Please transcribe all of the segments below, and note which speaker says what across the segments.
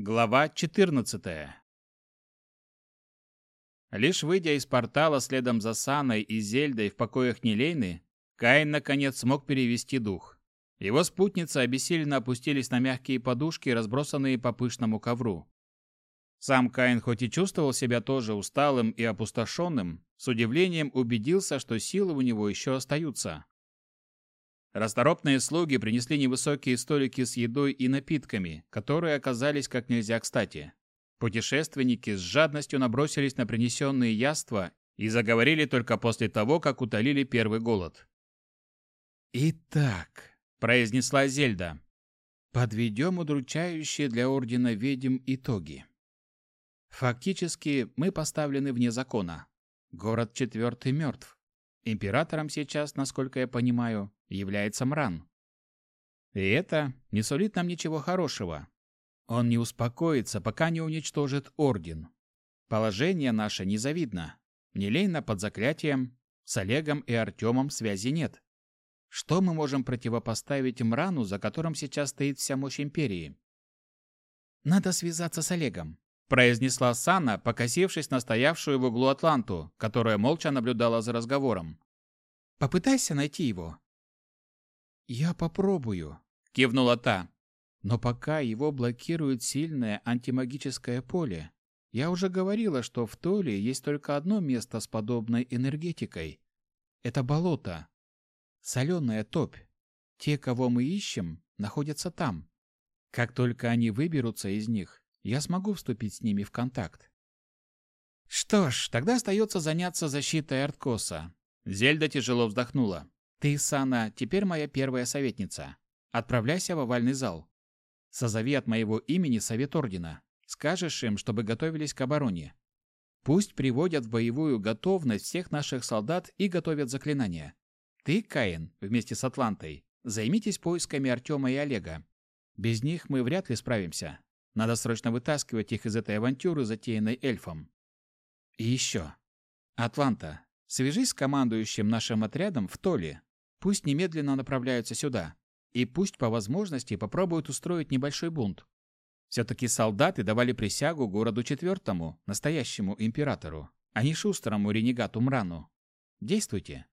Speaker 1: Глава 14. Лишь выйдя из портала следом за Саной и Зельдой в покоях Нелейны, Каин наконец смог перевести дух. Его спутницы обессиленно опустились на мягкие подушки, разбросанные по пышному ковру. Сам Каин хоть и чувствовал себя тоже усталым и опустошенным, с удивлением убедился, что силы у него еще остаются. Расторопные слуги принесли невысокие столики с едой и напитками, которые оказались как нельзя кстати. Путешественники с жадностью набросились на принесенные яства и заговорили только после того, как утолили первый голод. «Итак», — произнесла Зельда, — «подведем удручающие для Ордена ведьм итоги. Фактически мы поставлены вне закона. Город четвертый мертв. Императором сейчас, насколько я понимаю, является Мран. И это не сулит нам ничего хорошего. Он не успокоится, пока не уничтожит Орден. Положение наше незавидно. Нелейно под заклятием, с Олегом и Артемом связи нет. Что мы можем противопоставить Мрану, за которым сейчас стоит вся мощь Империи? Надо связаться с Олегом, произнесла Сана, покосившись на стоявшую в углу Атланту, которая молча наблюдала за разговором. Попытайся найти его. Я попробую, кивнула та. Но пока его блокирует сильное антимагическое поле. Я уже говорила, что в Толе есть только одно место с подобной энергетикой. Это болото. Соленая топь. Те, кого мы ищем, находятся там. Как только они выберутся из них, я смогу вступить с ними в контакт. Что ж, тогда остается заняться защитой Арткоса. Зельда тяжело вздохнула. Ты, Сана, теперь моя первая советница. Отправляйся в овальный зал. Созови от моего имени совет ордена. Скажешь им, чтобы готовились к обороне. Пусть приводят в боевую готовность всех наших солдат и готовят заклинания. Ты, Каин, вместе с Атлантой, займитесь поисками Артема и Олега. Без них мы вряд ли справимся. Надо срочно вытаскивать их из этой авантюры, затеянной эльфом. И еще. Атланта, свяжись с командующим нашим отрядом в Толе. Пусть немедленно направляются сюда. И пусть по возможности попробуют устроить небольшой бунт. Все-таки солдаты давали присягу городу четвертому, настоящему императору, а не шустрому ренегату Мрану. Действуйте.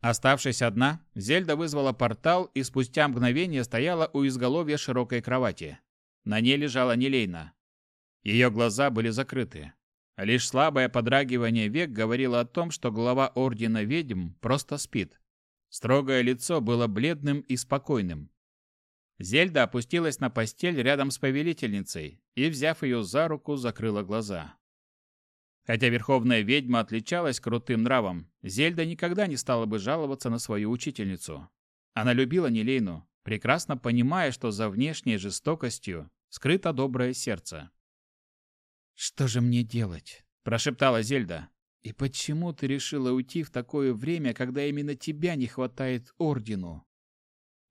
Speaker 1: Оставшись одна, Зельда вызвала портал и спустя мгновение стояла у изголовья широкой кровати. На ней лежала Нелейна. Ее глаза были закрыты. Лишь слабое подрагивание век говорило о том, что глава Ордена Ведьм просто спит. Строгое лицо было бледным и спокойным. Зельда опустилась на постель рядом с повелительницей и, взяв ее за руку, закрыла глаза. Хотя верховная ведьма отличалась крутым нравом, Зельда никогда не стала бы жаловаться на свою учительницу. Она любила Нелейну, прекрасно понимая, что за внешней жестокостью скрыто доброе сердце. «Что же мне делать?» – прошептала Зельда. И почему ты решила уйти в такое время, когда именно тебя не хватает ордену?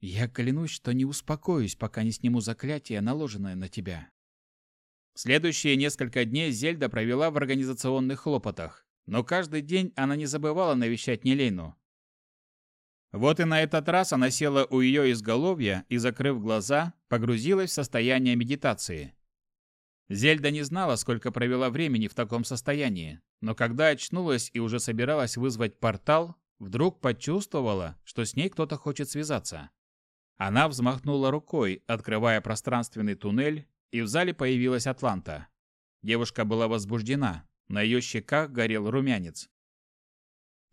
Speaker 1: Я клянусь, что не успокоюсь, пока не сниму заклятие, наложенное на тебя. Следующие несколько дней Зельда провела в организационных хлопотах, но каждый день она не забывала навещать Нелейну. Вот и на этот раз она села у ее изголовья и, закрыв глаза, погрузилась в состояние медитации. Зельда не знала, сколько провела времени в таком состоянии, но когда очнулась и уже собиралась вызвать портал, вдруг почувствовала, что с ней кто-то хочет связаться. Она взмахнула рукой, открывая пространственный туннель, и в зале появилась Атланта. Девушка была возбуждена, на ее щеках горел румянец.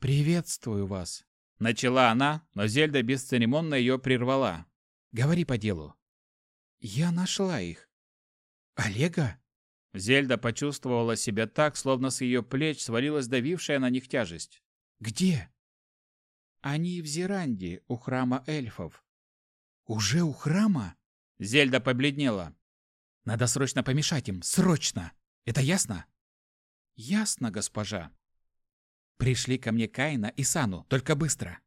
Speaker 1: «Приветствую вас», — начала она, но Зельда бесцеремонно ее прервала. «Говори по делу». «Я нашла их. «Олега?» Зельда почувствовала себя так, словно с ее плеч свалилась давившая на них тяжесть. «Где?» «Они в Зеранде, у храма эльфов». «Уже у храма?» Зельда побледнела. «Надо срочно помешать им, срочно! Это ясно?» «Ясно, госпожа». «Пришли ко мне Каина и Сану, только быстро.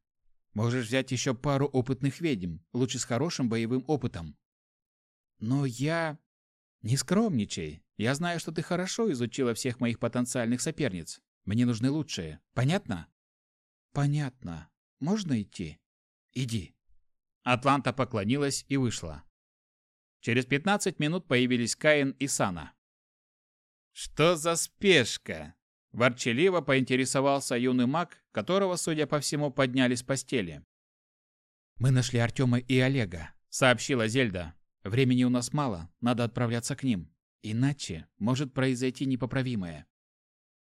Speaker 1: Можешь взять еще пару опытных ведьм, лучше с хорошим боевым опытом». «Но я...» «Не скромничай. Я знаю, что ты хорошо изучила всех моих потенциальных соперниц. Мне нужны лучшие. Понятно?» «Понятно. Можно идти?» «Иди». Атланта поклонилась и вышла. Через 15 минут появились Каин и Сана. «Что за спешка?» – ворчаливо поинтересовался юный маг, которого, судя по всему, подняли с постели.
Speaker 2: «Мы нашли Артема и Олега», – сообщила Зельда. «Времени у нас мало, надо отправляться к ним. Иначе может произойти непоправимое.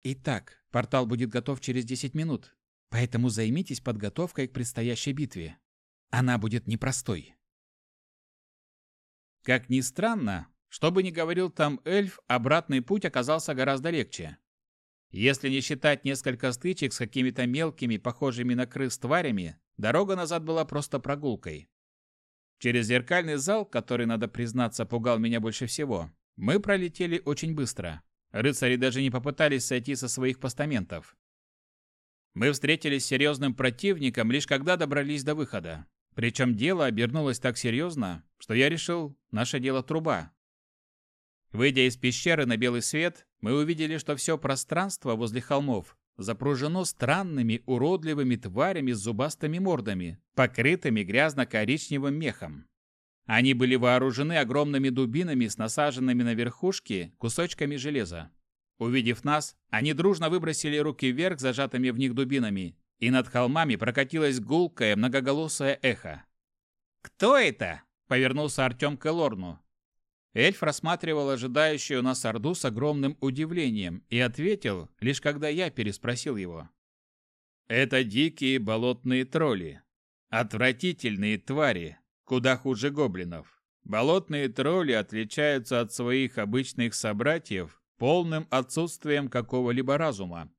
Speaker 2: Итак, портал будет готов через 10 минут, поэтому займитесь подготовкой к предстоящей битве. Она будет непростой».
Speaker 1: Как ни странно, что бы ни говорил там эльф, обратный путь оказался гораздо легче. Если не считать несколько стычек с какими-то мелкими, похожими на крыс тварями, дорога назад была просто прогулкой. Через зеркальный зал, который, надо признаться, пугал меня больше всего, мы пролетели очень быстро. Рыцари даже не попытались сойти со своих постаментов. Мы встретились с серьезным противником лишь когда добрались до выхода. Причем дело обернулось так серьезно, что я решил, наше дело труба. Выйдя из пещеры на белый свет, мы увидели, что все пространство возле холмов запружено странными уродливыми тварями с зубастыми мордами, покрытыми грязно-коричневым мехом. Они были вооружены огромными дубинами с насаженными на верхушки кусочками железа. Увидев нас, они дружно выбросили руки вверх зажатыми в них дубинами и над холмами прокатилось гулкое многоголосое эхо. «Кто это?» — повернулся Артем к Элорну. Эльф рассматривал ожидающую нас Орду с огромным удивлением и ответил, лишь когда я переспросил его. «Это дикие болотные тролли. Отвратительные твари, куда хуже гоблинов. Болотные тролли отличаются от своих обычных собратьев полным отсутствием какого-либо разума.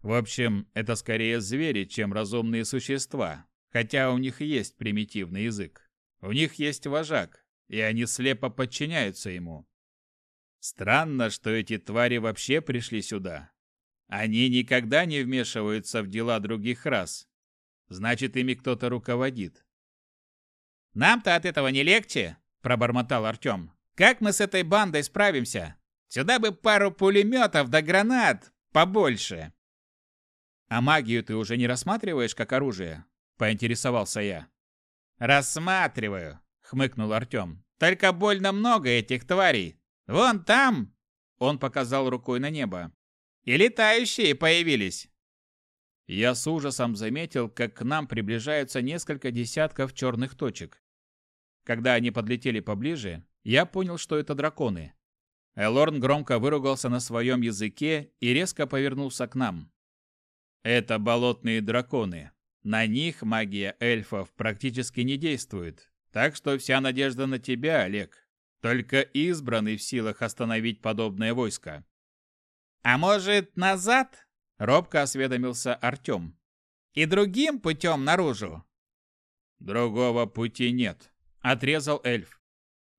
Speaker 1: В общем, это скорее звери, чем разумные существа, хотя у них есть примитивный язык. У них есть вожак, и они слепо подчиняются ему. Странно, что эти твари вообще пришли сюда. Они никогда не вмешиваются в дела других рас. Значит, ими кто-то руководит. «Нам-то от этого не легче», – пробормотал Артем. «Как мы с этой бандой справимся? Сюда бы пару пулеметов да гранат побольше». «А магию ты уже не рассматриваешь как оружие?» – поинтересовался я. «Рассматриваю», – хмыкнул Артем. «Только больно много этих тварей. Вон там!» Он показал рукой на небо. «И летающие появились!» Я с ужасом заметил, как к нам приближаются несколько десятков черных точек. Когда они подлетели поближе, я понял, что это драконы. Элорн громко выругался на своем языке и резко повернулся к нам. Это болотные драконы. На них магия эльфов практически не действует. Так что вся надежда на тебя, Олег. Только избранный в силах остановить подобное войско. А может, назад? Робко осведомился Артем. И другим путем наружу? Другого пути нет, отрезал эльф.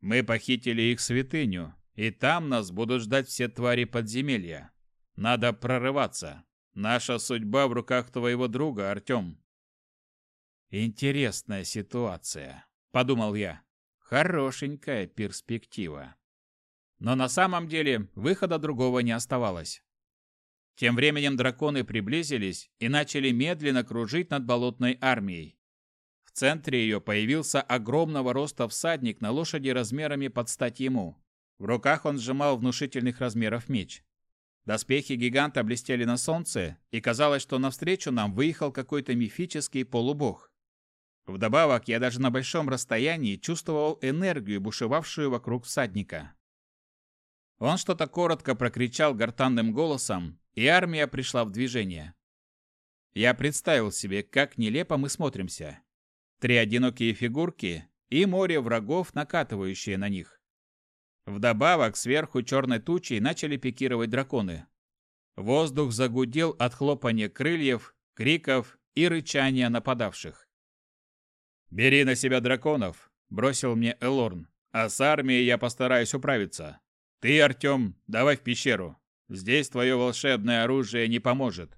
Speaker 1: Мы похитили их святыню, и там нас будут ждать все твари подземелья. Надо прорываться. Наша судьба в руках твоего друга, Артем. Интересная ситуация, подумал я. Хорошенькая перспектива. Но на самом деле выхода другого не оставалось. Тем временем драконы приблизились и начали медленно кружить над болотной армией. В центре ее появился огромного роста всадник на лошади размерами под стать ему. В руках он сжимал внушительных размеров меч. Доспехи гиганта блестели на солнце, и казалось, что навстречу нам выехал какой-то мифический полубог. Вдобавок, я даже на большом расстоянии чувствовал энергию, бушевавшую вокруг всадника. Он что-то коротко прокричал гортанным голосом, и армия пришла в движение. Я представил себе, как нелепо мы смотримся. Три одинокие фигурки и море врагов, накатывающие на них. Вдобавок, сверху черной тучей начали пикировать драконы. Воздух загудел от хлопания крыльев, криков и рычания нападавших. «Бери на себя драконов», — бросил мне Элорн. «А с армией я постараюсь управиться. Ты, Артем, давай в пещеру. Здесь твое волшебное оружие не поможет».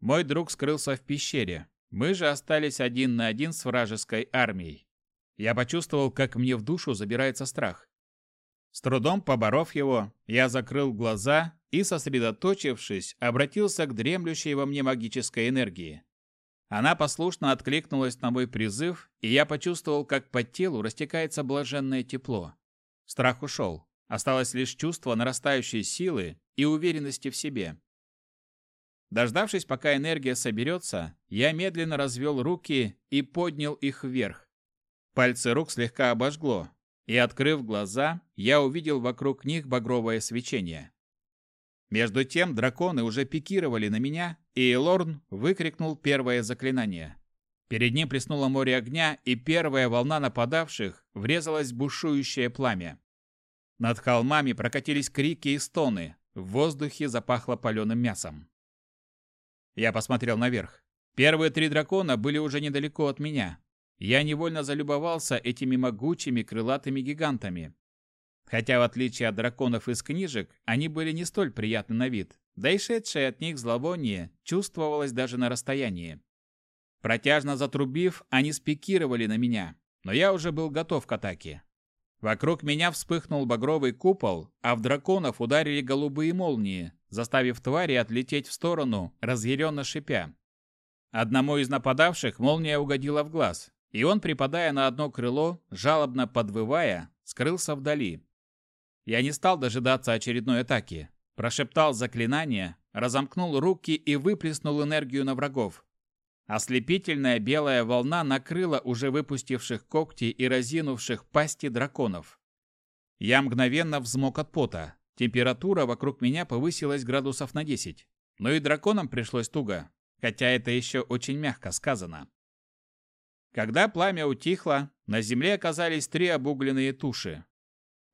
Speaker 1: Мой друг скрылся в пещере. Мы же остались один на один с вражеской армией. Я почувствовал, как мне в душу забирается страх. С трудом поборов его, я закрыл глаза и, сосредоточившись, обратился к дремлющей во мне магической энергии. Она послушно откликнулась на мой призыв, и я почувствовал, как по телу растекается блаженное тепло. Страх ушел. Осталось лишь чувство нарастающей силы и уверенности в себе. Дождавшись, пока энергия соберется, я медленно развел руки и поднял их вверх. Пальцы рук слегка обожгло, и, открыв глаза, я увидел вокруг них багровое свечение. Между тем драконы уже пикировали на меня, и Элорн выкрикнул первое заклинание. Перед ним плеснуло море огня, и первая волна нападавших врезалась в бушующее пламя. Над холмами прокатились крики и стоны, в воздухе запахло паленым мясом. Я посмотрел наверх. Первые три дракона были уже недалеко от меня. Я невольно залюбовался этими могучими крылатыми гигантами. Хотя, в отличие от драконов из книжек, они были не столь приятны на вид, да и шедшее от них зловоние чувствовалось даже на расстоянии. Протяжно затрубив, они спикировали на меня, но я уже был готов к атаке. Вокруг меня вспыхнул багровый купол, а в драконов ударили голубые молнии, заставив твари отлететь в сторону, разъяренно шипя. Одному из нападавших молния угодила в глаз, и он, припадая на одно крыло, жалобно подвывая, скрылся вдали. Я не стал дожидаться очередной атаки. Прошептал заклинание, разомкнул руки и выплеснул энергию на врагов. Ослепительная белая волна накрыла уже выпустивших когти и разинувших пасти драконов. Я мгновенно взмок от пота. Температура вокруг меня повысилась градусов на 10. Но и драконам пришлось туго, хотя это еще очень мягко сказано. Когда пламя утихло, на земле оказались три обугленные туши.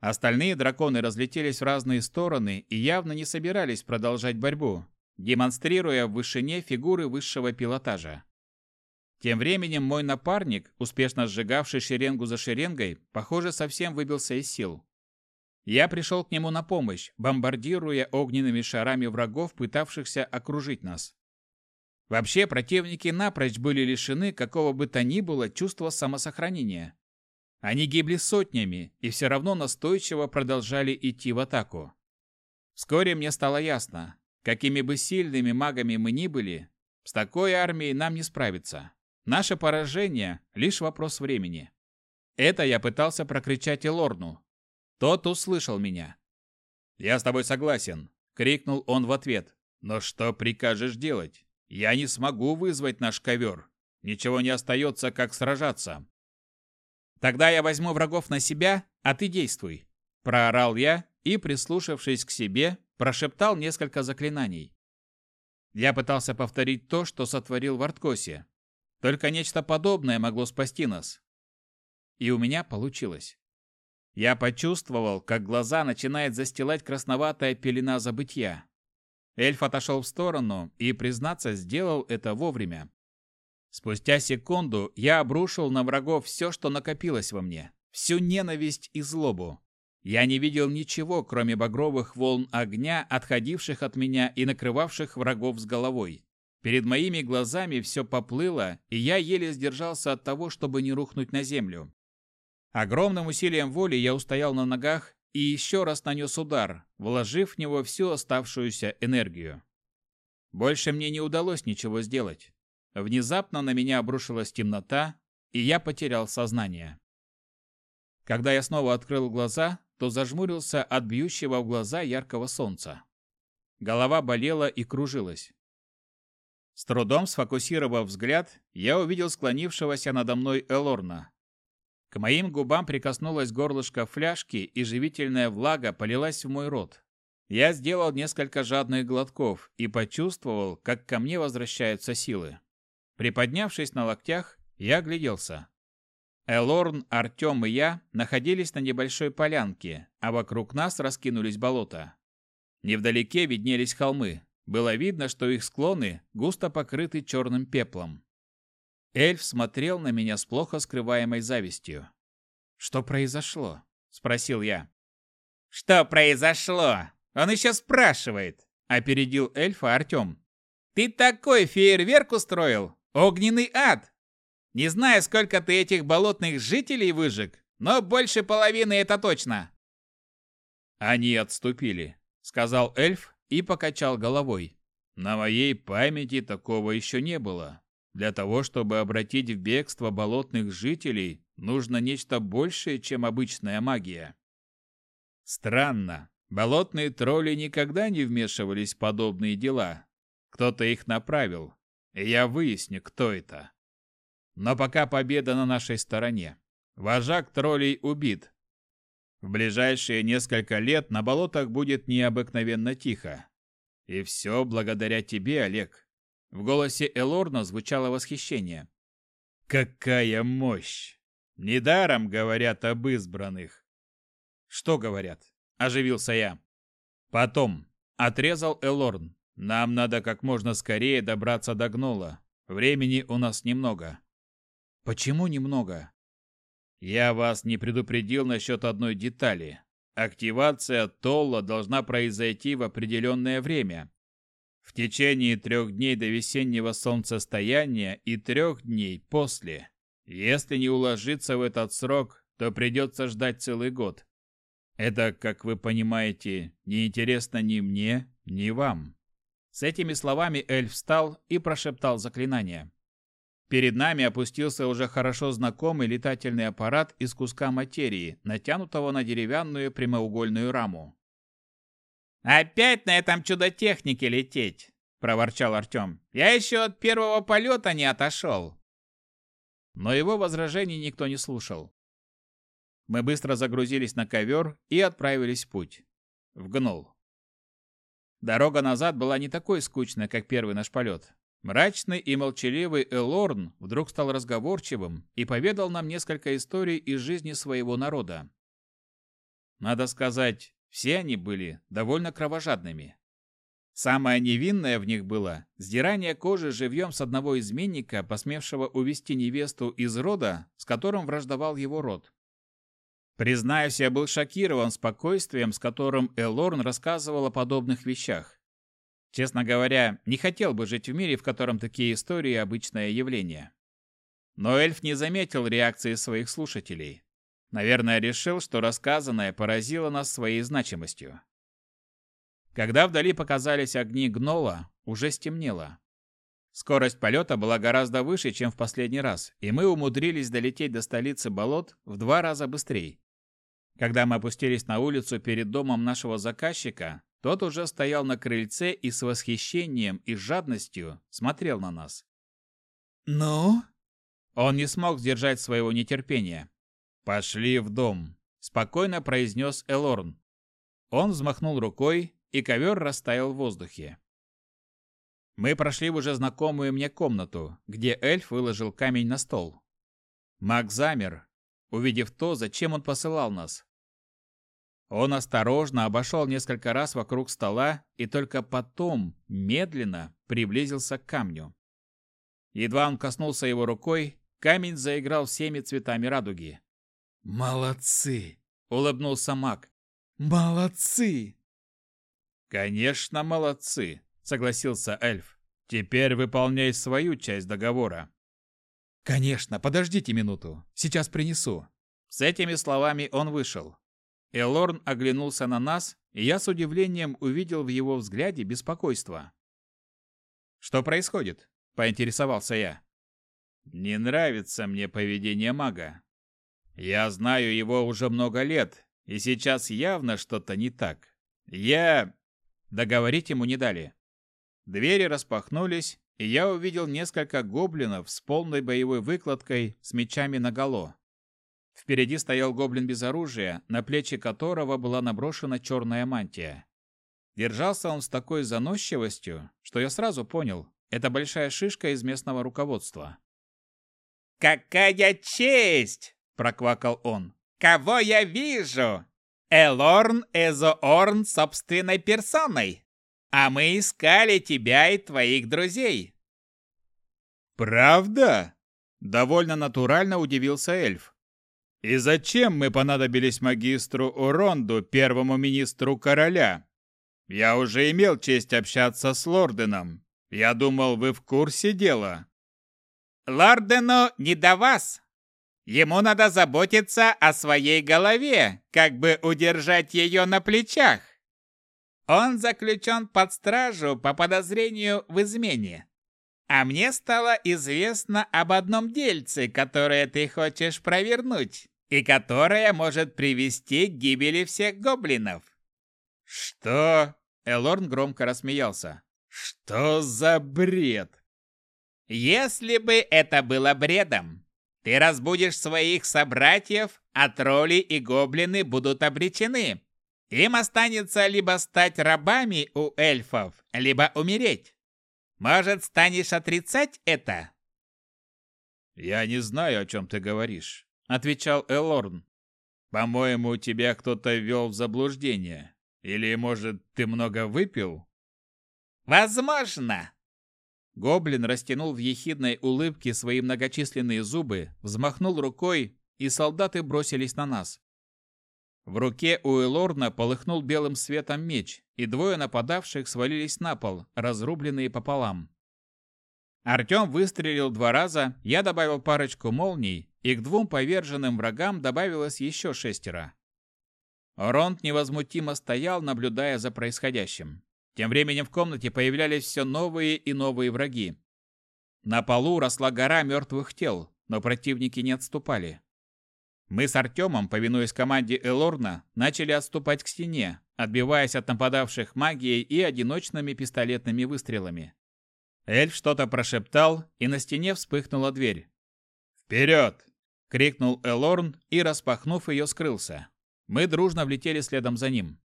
Speaker 1: Остальные драконы разлетелись в разные стороны и явно не собирались продолжать борьбу, демонстрируя в вышине фигуры высшего пилотажа. Тем временем мой напарник, успешно сжигавший шеренгу за шеренгой, похоже, совсем выбился из сил. Я пришел к нему на помощь, бомбардируя огненными шарами врагов, пытавшихся окружить нас. Вообще, противники напрочь были лишены какого бы то ни было чувства самосохранения. Они гибли сотнями и все равно настойчиво продолжали идти в атаку. Вскоре мне стало ясно, какими бы сильными магами мы ни были, с такой армией нам не справиться. Наше поражение – лишь вопрос времени. Это я пытался прокричать Элорну. Тот услышал меня. «Я с тобой согласен», – крикнул он в ответ. «Но что прикажешь делать? Я не смогу вызвать наш ковер. Ничего не остается, как сражаться. Тогда я возьму врагов на себя, а ты действуй, проорал я и, прислушавшись к себе, прошептал несколько заклинаний. Я пытался повторить то, что сотворил в Арткосе. Только нечто подобное могло спасти нас. И у меня получилось. Я почувствовал, как глаза начинает застилать красноватая пелена забытья. Эльф отошел в сторону и, признаться, сделал это вовремя. Спустя секунду я обрушил на врагов все, что накопилось во мне, всю ненависть и злобу. Я не видел ничего, кроме багровых волн огня, отходивших от меня и накрывавших врагов с головой. Перед моими глазами все поплыло, и я еле сдержался от того, чтобы не рухнуть на землю. Огромным усилием воли я устоял на ногах и еще раз нанес удар, вложив в него всю оставшуюся энергию. Больше мне не удалось ничего сделать. Внезапно на меня обрушилась темнота, и я потерял сознание. Когда я снова открыл глаза, то зажмурился от бьющего в глаза яркого солнца. Голова болела и кружилась. С трудом сфокусировав взгляд, я увидел склонившегося надо мной Элорна. К моим губам прикоснулось горлышко фляжки, и живительная влага полилась в мой рот. Я сделал несколько жадных глотков и почувствовал, как ко мне возвращаются силы. Приподнявшись на локтях, я огляделся. Элорн, Артем и я находились на небольшой полянке, а вокруг нас раскинулись болота. Невдалеке виднелись холмы. Было видно, что их склоны густо покрыты черным пеплом. Эльф смотрел на меня с плохо скрываемой завистью. «Что произошло?» – спросил я. «Что произошло? Он еще спрашивает!» – опередил эльфа Артем. «Ты такой фейерверк устроил! Огненный ад! Не знаю, сколько ты этих болотных жителей выжег, но больше половины это точно!» «Они отступили», — сказал эльф и покачал головой. «На моей памяти такого еще не было. Для того, чтобы обратить в бегство болотных жителей, нужно нечто большее, чем обычная магия. Странно, болотные тролли никогда не вмешивались в подобные дела. Кто-то их направил, и я выясню, кто это. Но пока победа на нашей стороне. Вожак троллей убит. В ближайшие несколько лет на болотах будет необыкновенно тихо. И все благодаря тебе, Олег. В голосе Элорна звучало восхищение. Какая мощь! Недаром говорят об избранных. Что говорят? Оживился я. Потом. Отрезал Элорн. Нам надо как можно скорее добраться до Гнола. Времени у нас немного. Почему немного? Я вас не предупредил насчет одной детали. Активация Толла должна произойти в определенное время. В течение трех дней до весеннего солнцестояния и трех дней после. Если не уложиться в этот срок, то придется ждать целый год. Это, как вы понимаете, не интересно ни мне, ни вам. С этими словами эльф встал и прошептал заклинание. Перед нами опустился уже хорошо знакомый летательный аппарат из куска материи, натянутого на деревянную прямоугольную раму. «Опять на этом чудо-технике лететь!» – проворчал Артем. «Я еще от первого полета не отошел!» Но его возражений никто не слушал. Мы быстро загрузились на ковер и отправились в путь. В Гнол. Дорога назад была не такой скучной, как первый наш полет. Мрачный и молчаливый Элорн вдруг стал разговорчивым и поведал нам несколько историй из жизни своего народа. Надо сказать, все они были довольно кровожадными. Самое невинное в них было сдирание кожи живьем с одного изменника, посмевшего увести невесту из рода, с которым враждовал его род. Признаюсь, я был шокирован спокойствием, с которым Элорн рассказывал о подобных вещах. Честно говоря, не хотел бы жить в мире, в котором такие истории – обычное явление. Но эльф не заметил реакции своих слушателей. Наверное, решил, что рассказанное поразило нас своей значимостью. Когда вдали показались огни Гнола, уже стемнело. Скорость полета была гораздо выше, чем в последний раз, и мы умудрились долететь до столицы болот в два раза быстрее. Когда мы опустились на улицу перед домом нашего заказчика, тот уже стоял на крыльце и с восхищением и жадностью смотрел на нас.
Speaker 2: «Ну?»
Speaker 1: Он не смог сдержать своего нетерпения. «Пошли в дом», — спокойно произнес Элорн. Он взмахнул рукой, и ковер растаял в воздухе. Мы прошли в уже знакомую мне комнату, где эльф выложил камень на стол. Маг замер, увидев то, зачем он посылал нас. Он осторожно обошел несколько раз вокруг стола и только потом медленно приблизился к камню. Едва он коснулся его рукой, камень заиграл всеми цветами радуги.
Speaker 2: «Молодцы!»
Speaker 1: — улыбнулся маг.
Speaker 2: «Молодцы!»
Speaker 1: «Конечно, молодцы!» — согласился эльф. «Теперь выполняй свою часть договора».
Speaker 2: «Конечно, подождите минуту. Сейчас принесу».
Speaker 1: С этими словами он вышел. Элорн оглянулся на нас, и я с удивлением увидел в его взгляде беспокойство. «Что происходит?» – поинтересовался я. «Не нравится мне поведение мага. Я знаю его уже много лет, и сейчас явно что-то не так. Я...» Договорить ему не дали. Двери распахнулись, и я увидел несколько гоблинов с полной боевой выкладкой с мечами наголо. Впереди стоял гоблин без оружия, на плечи которого была наброшена черная мантия. Держался он с такой заносчивостью, что я сразу понял, это большая шишка из местного руководства.
Speaker 3: «Какая честь!» – проквакал он. «Кого я вижу? Элорн Эзоорн собственной персоной. А мы искали тебя и твоих друзей».
Speaker 1: «Правда?» – довольно натурально удивился эльф. И зачем мы понадобились магистру Уронду, первому министру короля? Я уже имел честь общаться с Лорденом. Я думал, вы в курсе дела.
Speaker 3: Лордену не до вас. Ему надо заботиться о своей голове, как бы удержать ее на плечах. Он заключен под стражу по подозрению в измене. А мне стало известно об одном дельце, которое ты хочешь провернуть, и которое может привести к гибели всех гоблинов.
Speaker 1: Что? Элорн громко рассмеялся. Что за бред?
Speaker 3: Если бы это было бредом, ты разбудишь своих собратьев, а тролли и гоблины будут обречены. Им останется либо стать рабами у эльфов, либо умереть. Может, станешь отрицать это?
Speaker 1: Я не знаю, о чем ты говоришь, отвечал Элорн. По-моему, тебя кто-то ввел в заблуждение. Или, может, ты много выпил?
Speaker 3: Возможно.
Speaker 1: Гоблин растянул в ехидной улыбке свои многочисленные зубы, взмахнул рукой, и солдаты бросились на нас. В руке у Элорна полыхнул белым светом меч, и двое нападавших свалились на пол, разрубленные пополам. Артем выстрелил два раза, я добавил парочку молний, и к двум поверженным врагам добавилось еще шестеро. Ронд невозмутимо стоял, наблюдая за происходящим. Тем временем в комнате появлялись все новые и новые враги. На полу росла гора мертвых тел, но противники не отступали. Мы с Артемом, повинуясь команде Элорна, начали отступать к стене, отбиваясь от нападавших магией и одиночными пистолетными выстрелами. Эльф что-то прошептал, и на стене вспыхнула дверь. «Вперед!» — крикнул Элорн и, распахнув ее, скрылся. Мы дружно влетели следом за ним.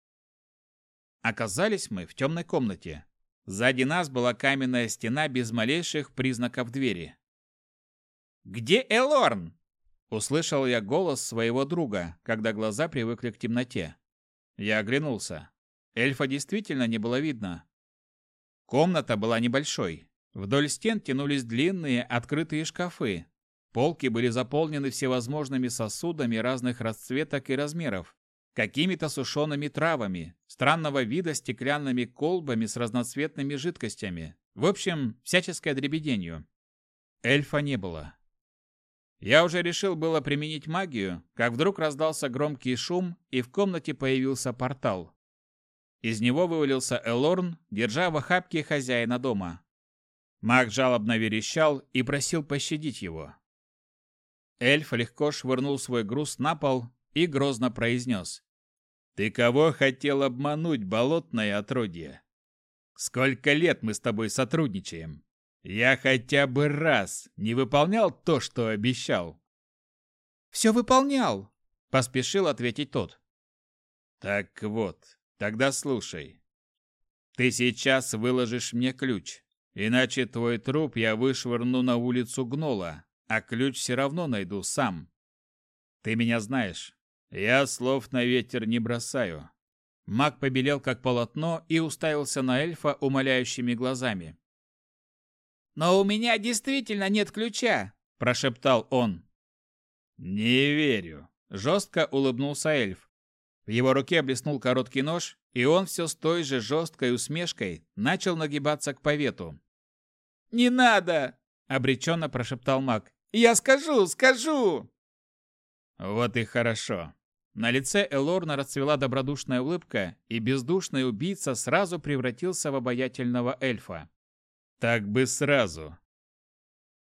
Speaker 1: Оказались мы в темной комнате. Сзади нас была каменная стена без малейших признаков двери.
Speaker 3: «Где Элорн?»
Speaker 1: Услышал я голос своего друга, когда глаза привыкли к темноте. Я оглянулся. Эльфа действительно не было видно. Комната была небольшой. Вдоль стен тянулись длинные открытые шкафы. Полки были заполнены всевозможными сосудами разных расцветок и размеров, какими-то сушеными травами, странного вида стеклянными колбами с разноцветными жидкостями. В общем, всяческое дребеденью. Эльфа не было. Я уже решил было применить магию, как вдруг раздался громкий шум, и в комнате появился портал. Из него вывалился Элорн, держа в охапке хозяина дома. Маг жалобно верещал и просил пощадить его. Эльф легко швырнул свой груз на пол и грозно произнес. «Ты кого хотел обмануть, болотное отродье? Сколько лет мы с тобой сотрудничаем? Я хотя бы раз не выполнял то, что обещал.
Speaker 2: Все выполнял, поспешил ответить тот.
Speaker 1: Так вот, тогда слушай. Ты сейчас выложишь мне ключ, иначе твой труп я вышвырну на улицу гнола, а ключ все равно найду сам. Ты меня знаешь. Я слов на ветер не бросаю. Маг побелел как полотно и уставился на эльфа умоляющими глазами.
Speaker 3: «Но у меня действительно нет ключа», – прошептал он.
Speaker 1: «Не верю», – жестко улыбнулся эльф. В его руке блеснул короткий нож, и он все с той же жесткой усмешкой начал нагибаться к повету.
Speaker 3: «Не надо!» – обреченно прошептал маг. «Я скажу, скажу!»
Speaker 1: «Вот и хорошо». На лице Элорна расцвела добродушная улыбка, и бездушный убийца сразу превратился в обаятельного эльфа. Так бы сразу.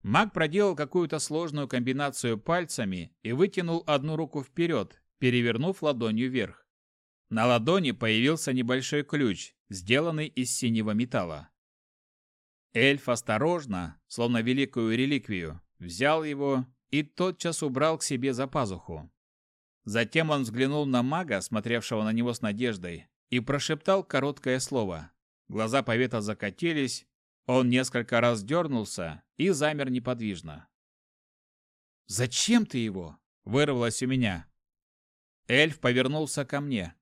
Speaker 1: Маг проделал какую-то сложную комбинацию пальцами и вытянул одну руку вперед, перевернув ладонью вверх. На ладони появился небольшой ключ, сделанный из синего металла. Эльф осторожно, словно великую реликвию, взял его и тотчас убрал к себе за пазуху. Затем он взглянул на мага, смотревшего на него с надеждой, и прошептал короткое слово. Глаза повета закатились, он несколько раз дернулся и замер неподвижно. «Зачем ты его?» – вырвалось у меня. Эльф повернулся ко мне.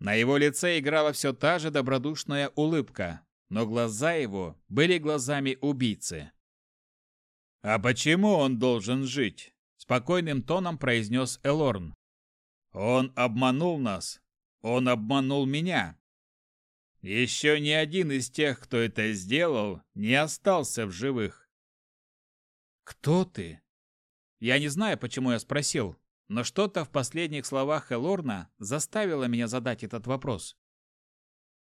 Speaker 1: На его лице играла все та же добродушная улыбка, но глаза его были глазами убийцы. «А почему он должен жить?» – спокойным тоном произнес Элорн. «Он обманул нас. Он обманул меня. Еще ни один из тех, кто это сделал, не остался в живых.
Speaker 2: «Кто ты?» Я не знаю, почему я спросил, но что-то в последних словах Элорна заставило меня задать этот вопрос.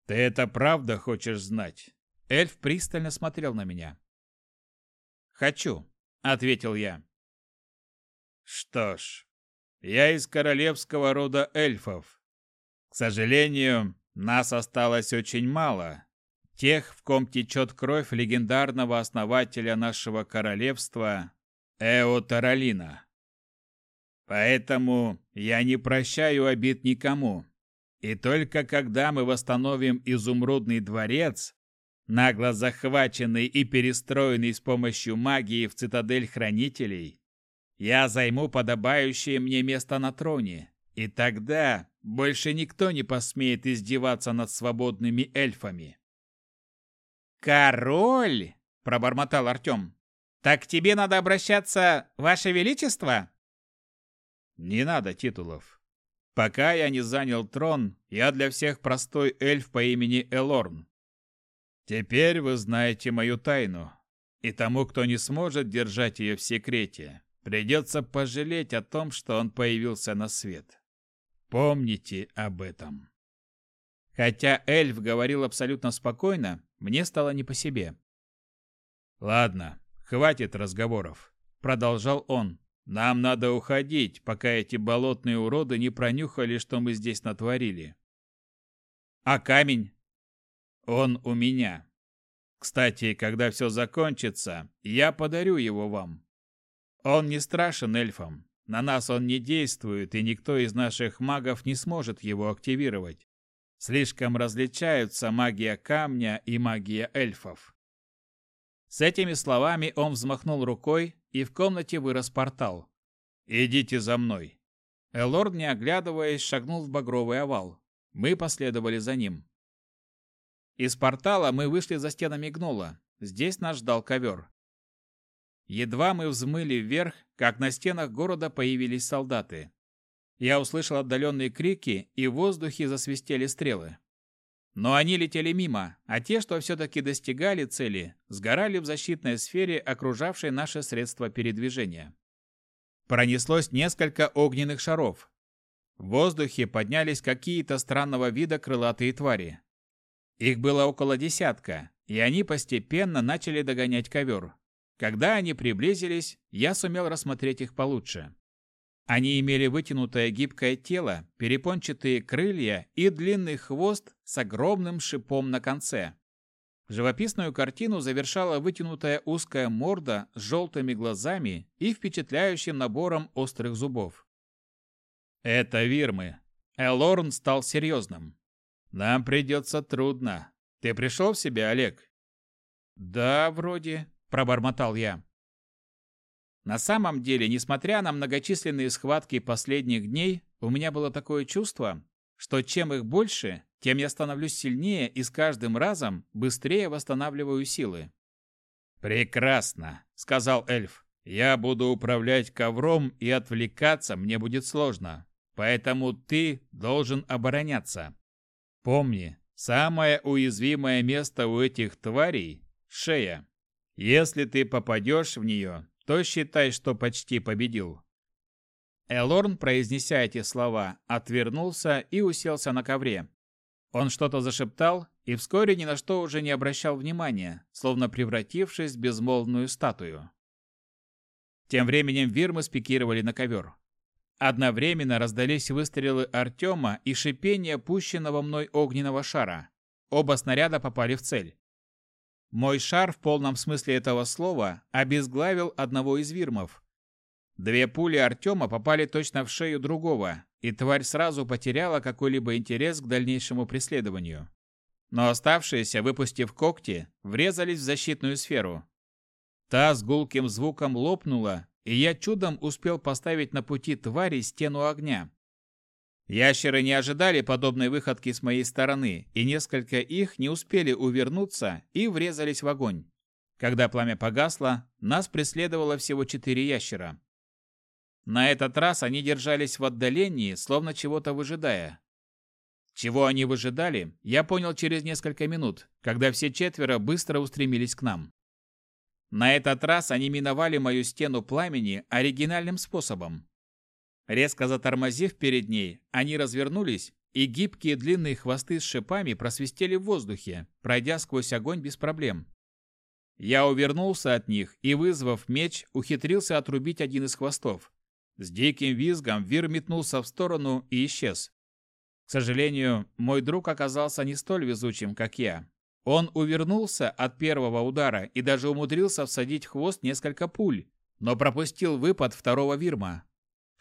Speaker 1: «Ты это правда хочешь знать?»
Speaker 2: Эльф пристально смотрел на меня.
Speaker 1: «Хочу», — ответил я.
Speaker 2: «Что ж, я из королевского рода эльфов. К сожалению, нас осталось очень мало. Тех, в ком течет кровь легендарного основателя нашего королевства Эо Таралина. Поэтому я не прощаю обид никому. И только когда мы восстановим изумрудный дворец, нагло захваченный и перестроенный с помощью магии в цитадель хранителей, я займу подобающее мне место на троне, и тогда больше никто не посмеет издеваться над свободными эльфами.
Speaker 3: «Король!» – пробормотал Артем. «Так тебе надо обращаться, Ваше Величество?»
Speaker 2: «Не надо титулов. Пока я не занял трон, я для всех простой эльф по имени Элорн. Теперь вы знаете мою тайну, и тому, кто не сможет держать ее в секрете, придется пожалеть о том, что он появился на свет. Помните об этом.
Speaker 1: Хотя эльф говорил абсолютно спокойно, мне стало не по себе.
Speaker 2: Ладно, хватит разговоров, продолжал он. Нам надо уходить, пока эти болотные уроды не пронюхали, что мы здесь натворили.
Speaker 1: А камень?
Speaker 2: Он у меня. Кстати, когда все закончится, я подарю его вам. Он не страшен эльфам. На нас он не действует, и никто из наших магов не сможет его активировать. Слишком различаются магия камня и магия эльфов.
Speaker 1: С этими словами он взмахнул рукой, и в комнате вырос портал.
Speaker 2: «Идите за мной!»
Speaker 1: Элорд, не оглядываясь, шагнул в багровый овал. Мы последовали за ним. Из портала мы вышли за стенами гнола. Здесь нас ждал ковер. Едва мы взмыли вверх, как на стенах города появились солдаты. Я услышал отдаленные крики, и в воздухе засвистели стрелы. Но они летели мимо, а те, что все-таки достигали цели, сгорали в защитной сфере, окружавшей наше средство передвижения. Пронеслось несколько огненных шаров. В воздухе поднялись какие-то странного вида крылатые твари. Их было около десятка, и они постепенно начали догонять ковер. Когда они приблизились, я сумел рассмотреть их получше. Они имели вытянутое гибкое тело, перепончатые крылья и длинный хвост с огромным шипом на конце. Живописную картину завершала вытянутая узкая морда с желтыми глазами и впечатляющим набором острых зубов.
Speaker 2: «Это Вирмы». Элорн стал серьезным. Нам придется трудно. Ты пришел в себя, Олег?
Speaker 1: Да, вроде, пробормотал я. На самом деле, несмотря на многочисленные схватки последних дней, у меня было такое чувство, что чем их больше, тем я становлюсь сильнее и с каждым разом быстрее восстанавливаю силы.
Speaker 2: «Прекрасно», — сказал эльф. «Я буду управлять ковром, и отвлекаться мне будет сложно. Поэтому ты должен обороняться. Помни, самое уязвимое место у этих тварей – шея. Если ты попадешь в нее, то считай, что почти победил.
Speaker 1: Элорн, произнеся эти слова, отвернулся и уселся на ковре. Он что-то зашептал и вскоре ни на что уже не обращал внимания, словно превратившись в безмолвную статую. Тем временем вирмы спикировали на ковер. Одновременно раздались выстрелы Артема и шипение пущенного мной огненного шара. Оба снаряда попали в цель. Мой шар в полном смысле этого слова обезглавил одного из вирмов. Две пули Артема попали точно в шею другого, и тварь сразу потеряла какой-либо интерес к дальнейшему преследованию. Но оставшиеся, выпустив когти, врезались в защитную сферу. Та с гулким звуком лопнула, и я чудом успел поставить на пути твари стену огня. Ящеры не ожидали подобной выходки с моей стороны, и несколько их не успели увернуться и врезались в огонь. Когда пламя погасло, нас преследовало всего четыре ящера. На этот раз они держались в отдалении, словно чего-то выжидая. Чего они выжидали, я понял через несколько минут, когда все четверо быстро устремились к нам. На этот раз они миновали мою стену пламени оригинальным способом. Резко затормозив перед ней, они развернулись, и гибкие длинные хвосты с шипами просвистели в воздухе, пройдя сквозь огонь без проблем. Я увернулся от них и, вызвав меч, ухитрился отрубить один из хвостов. С диким визгом Вир метнулся в сторону и исчез. К сожалению, мой друг оказался не столь везучим, как я. Он увернулся от первого удара и даже умудрился всадить хвост несколько пуль, но пропустил выпад второго Вирма.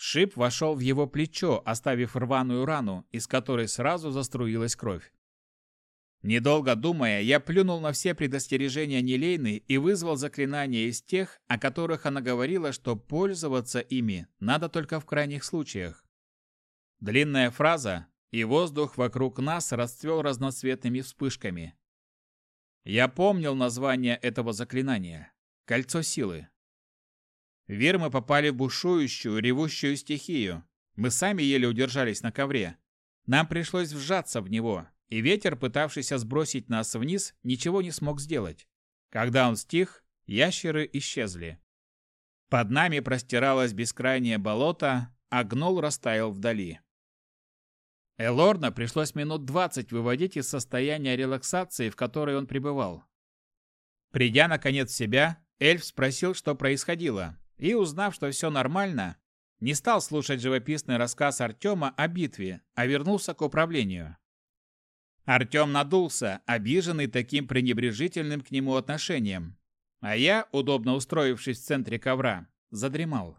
Speaker 1: Шип вошел в его плечо, оставив рваную рану, из которой сразу заструилась кровь. Недолго думая, я плюнул на все предостережения Нелейны и вызвал заклинание из тех, о которых она говорила, что пользоваться ими надо только в крайних случаях. Длинная фраза, и воздух вокруг нас расцвел разноцветными вспышками. Я помнил название этого заклинания – «Кольцо силы». Вир попали в бушующую, ревущую стихию. Мы сами еле удержались на ковре. Нам пришлось вжаться в него, и ветер, пытавшийся сбросить нас вниз, ничего не смог сделать. Когда он стих, ящеры исчезли. Под нами простиралось бескрайнее болото, а гнол растаял вдали. Элорна пришлось минут двадцать выводить из состояния релаксации, в которой он пребывал. Придя наконец в себя, эльф спросил, что происходило, и, узнав, что все нормально, не стал слушать живописный рассказ Артема о битве, а вернулся к управлению. Артем надулся, обиженный таким пренебрежительным к нему отношением. А я, удобно устроившись в центре ковра, задремал.